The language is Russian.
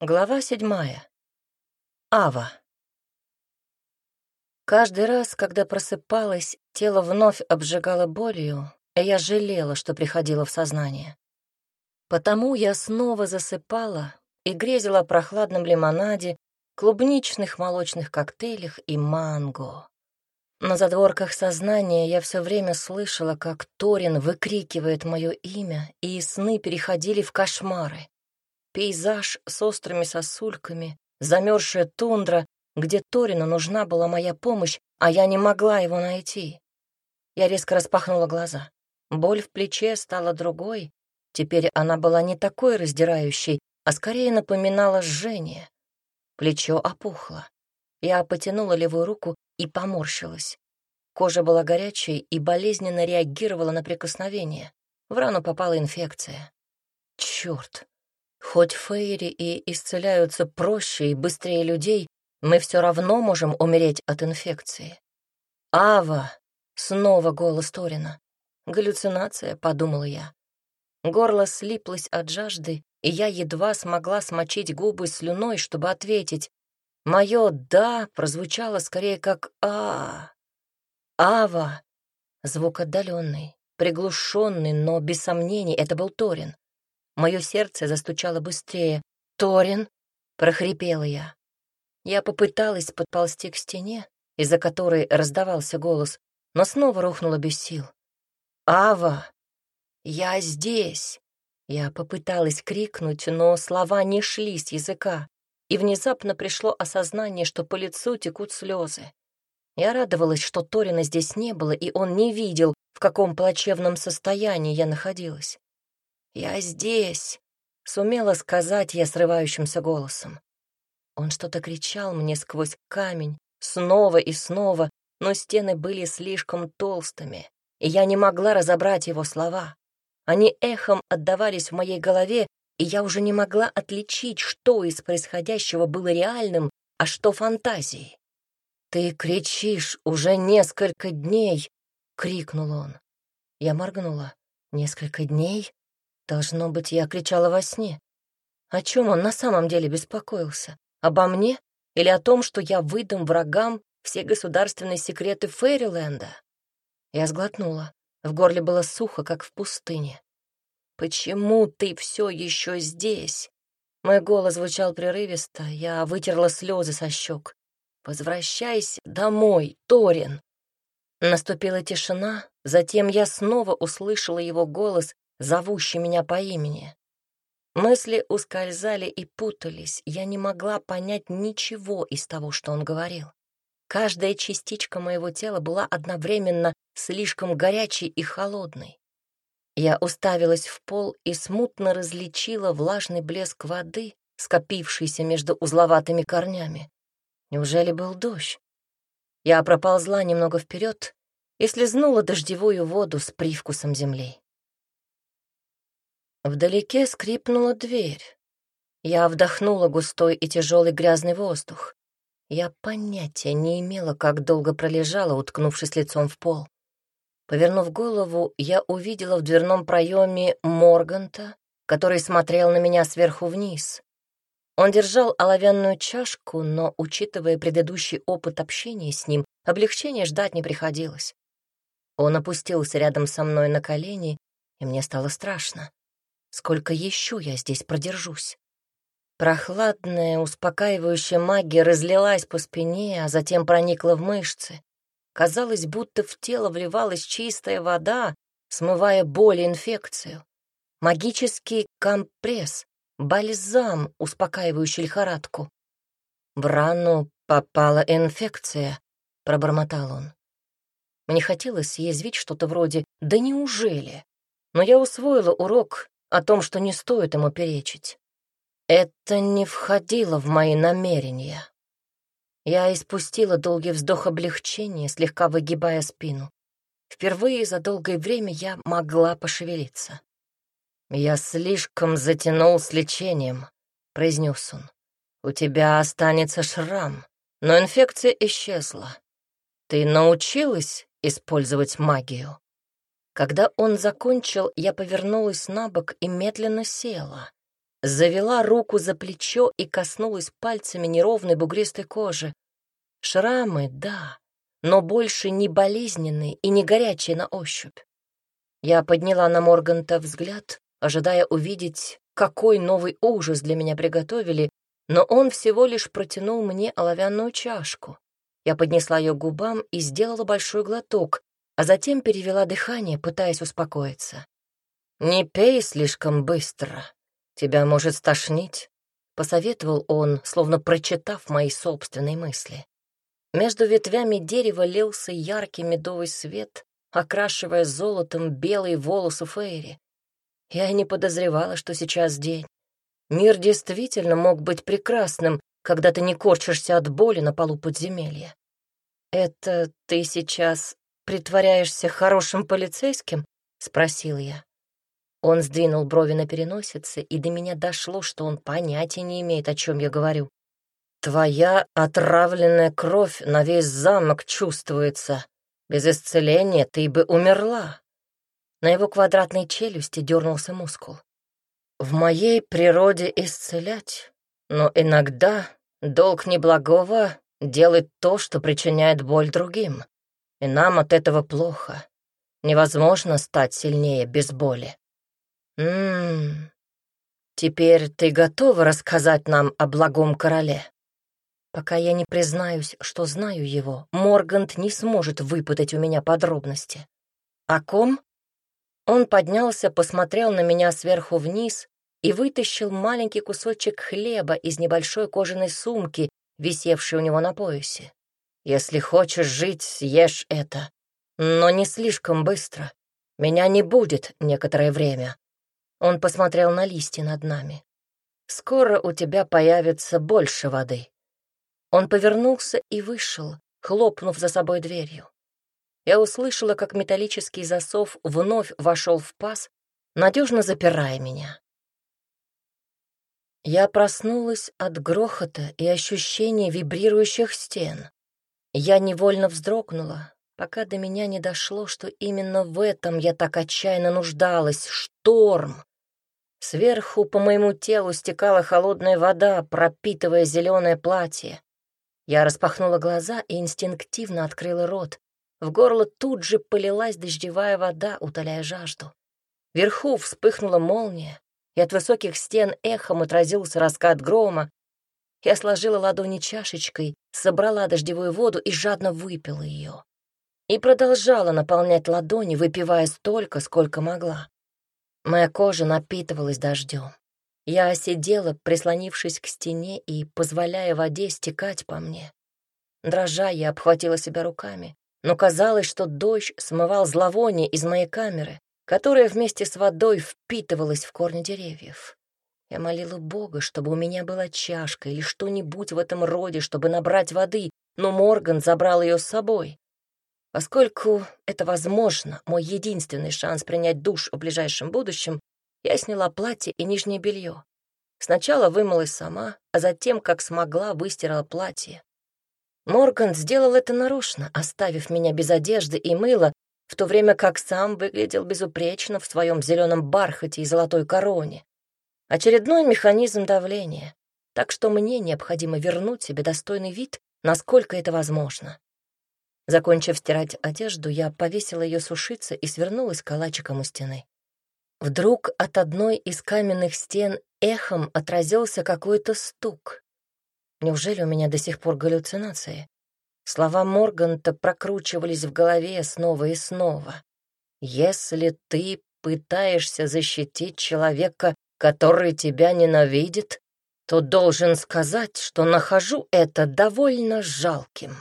Глава седьмая. Ава. Каждый раз, когда просыпалась, тело вновь обжигало болью, и я жалела, что приходила в сознание. Потому я снова засыпала и грезила о прохладном лимонаде, клубничных молочных коктейлях и манго. На задворках сознания я все время слышала, как Торин выкрикивает мое имя, и сны переходили в кошмары. Пейзаж с острыми сосульками, замерзшая тундра, где Торину нужна была моя помощь, а я не могла его найти. Я резко распахнула глаза. Боль в плече стала другой. Теперь она была не такой раздирающей, а скорее напоминала жжение. Плечо опухло. Я потянула левую руку и поморщилась. Кожа была горячей и болезненно реагировала на прикосновение. В рану попала инфекция. Черт! Хоть фейри и исцеляются проще и быстрее людей, мы все равно можем умереть от инфекции. «Ава!» — снова голос Торина. «Галлюцинация», — подумала я. Горло слиплось от жажды, и я едва смогла смочить губы слюной, чтобы ответить. Мое «да» прозвучало скорее как «а». «Ава!» Звук отдаленный, приглушенный, но без сомнений это был Торин. Мое сердце застучало быстрее. «Торин!» — прохрипела я. Я попыталась подползти к стене, из-за которой раздавался голос, но снова рухнула без сил. «Ава! Я здесь!» Я попыталась крикнуть, но слова не шли с языка, и внезапно пришло осознание, что по лицу текут слезы. Я радовалась, что Торина здесь не было, и он не видел, в каком плачевном состоянии я находилась. «Я здесь!» — сумела сказать я срывающимся голосом. Он что-то кричал мне сквозь камень, снова и снова, но стены были слишком толстыми, и я не могла разобрать его слова. Они эхом отдавались в моей голове, и я уже не могла отличить, что из происходящего было реальным, а что фантазией. «Ты кричишь уже несколько дней!» — крикнул он. Я моргнула. «Несколько дней? Должно быть, я кричала во сне. О чем он на самом деле беспокоился? Обо мне или о том, что я выдам врагам все государственные секреты Фейриленда? Я сглотнула. В горле было сухо, как в пустыне. «Почему ты все еще здесь?» Мой голос звучал прерывисто, я вытерла слезы со щек. «Возвращайся домой, Торин!» Наступила тишина, затем я снова услышала его голос, зовущий меня по имени. Мысли ускользали и путались, я не могла понять ничего из того, что он говорил. Каждая частичка моего тела была одновременно слишком горячей и холодной. Я уставилась в пол и смутно различила влажный блеск воды, скопившийся между узловатыми корнями. Неужели был дождь? Я проползла немного вперед и слезнула дождевую воду с привкусом земли. Вдалеке скрипнула дверь. Я вдохнула густой и тяжелый грязный воздух. Я понятия не имела, как долго пролежала, уткнувшись лицом в пол. Повернув голову, я увидела в дверном проеме Морганта, который смотрел на меня сверху вниз. Он держал оловянную чашку, но, учитывая предыдущий опыт общения с ним, облегчения ждать не приходилось. Он опустился рядом со мной на колени, и мне стало страшно. Сколько еще я здесь продержусь? Прохладная, успокаивающая магия разлилась по спине, а затем проникла в мышцы. Казалось, будто в тело вливалась чистая вода, смывая боль и инфекцию. Магический компресс, бальзам, успокаивающий лихорадку. В рану попала инфекция, пробормотал он. Мне хотелось съязвить что-то вроде «Да неужели?», но я усвоила урок о том, что не стоит ему перечить. Это не входило в мои намерения. Я испустила долгий вздох облегчения, слегка выгибая спину. Впервые за долгое время я могла пошевелиться. «Я слишком затянул с лечением», — произнес он. «У тебя останется шрам, но инфекция исчезла. Ты научилась использовать магию?» Когда он закончил, я повернулась на бок и медленно села. завела руку за плечо и коснулась пальцами неровной бугристой кожи. Шрамы, да, но больше не болезненные и не горячие на ощупь. Я подняла на Морганта взгляд, ожидая увидеть, какой новый ужас для меня приготовили, но он всего лишь протянул мне оловянную чашку. Я поднесла ее к губам и сделала большой глоток, а затем перевела дыхание, пытаясь успокоиться. «Не пей слишком быстро, тебя может стошнить», — посоветовал он, словно прочитав мои собственные мысли. Между ветвями дерева лился яркий медовый свет, окрашивая золотом белые волосы Фейри. Я и не подозревала, что сейчас день. Мир действительно мог быть прекрасным, когда ты не корчишься от боли на полу подземелья. «Это ты сейчас притворяешься хорошим полицейским?» — спросил я. Он сдвинул брови на переносице, и до меня дошло, что он понятия не имеет, о чем я говорю. Твоя отравленная кровь на весь замок чувствуется. Без исцеления ты бы умерла. На его квадратной челюсти дернулся мускул. В моей природе исцелять, но иногда долг неблагого делать то, что причиняет боль другим. И нам от этого плохо. Невозможно стать сильнее без боли. Ммм, теперь ты готова рассказать нам о благом короле? Пока я не признаюсь, что знаю его, Моргант не сможет выпытать у меня подробности. О ком? Он поднялся, посмотрел на меня сверху вниз и вытащил маленький кусочек хлеба из небольшой кожаной сумки, висевшей у него на поясе. «Если хочешь жить, съешь это. Но не слишком быстро. Меня не будет некоторое время». Он посмотрел на листья над нами. «Скоро у тебя появится больше воды. Он повернулся и вышел, хлопнув за собой дверью. Я услышала, как металлический засов вновь вошел в паз, надежно запирая меня. Я проснулась от грохота и ощущения вибрирующих стен. Я невольно вздрогнула, пока до меня не дошло, что именно в этом я так отчаянно нуждалась — шторм. Сверху по моему телу стекала холодная вода, пропитывая зеленое платье. Я распахнула глаза и инстинктивно открыла рот. В горло тут же полилась дождевая вода, утоляя жажду. Вверху вспыхнула молния, и от высоких стен эхом отразился раскат грома. Я сложила ладони чашечкой, собрала дождевую воду и жадно выпила ее. И продолжала наполнять ладони, выпивая столько, сколько могла. Моя кожа напитывалась дождем. Я сидела, прислонившись к стене и позволяя воде стекать по мне. Дрожа, я обхватила себя руками, но казалось, что дождь смывал зловоние из моей камеры, которая вместе с водой впитывалась в корни деревьев. Я молила Бога, чтобы у меня была чашка или что-нибудь в этом роде, чтобы набрать воды, но Морган забрал ее с собой. Поскольку это возможно, мой единственный шанс принять душ в ближайшем будущем, я сняла платье и нижнее белье. Сначала вымылась сама, а затем, как смогла, выстирала платье. Морган сделал это нарочно, оставив меня без одежды и мыла, в то время как сам выглядел безупречно в своем зеленом бархате и золотой короне. Очередной механизм давления, так что мне необходимо вернуть себе достойный вид, насколько это возможно. Закончив стирать одежду, я повесила ее сушиться и свернулась калачиком у стены. Вдруг от одной из каменных стен эхом отразился какой-то стук. Неужели у меня до сих пор галлюцинации? Слова Морганта прокручивались в голове снова и снова. «Если ты пытаешься защитить человека, который тебя ненавидит, то должен сказать, что нахожу это довольно жалким».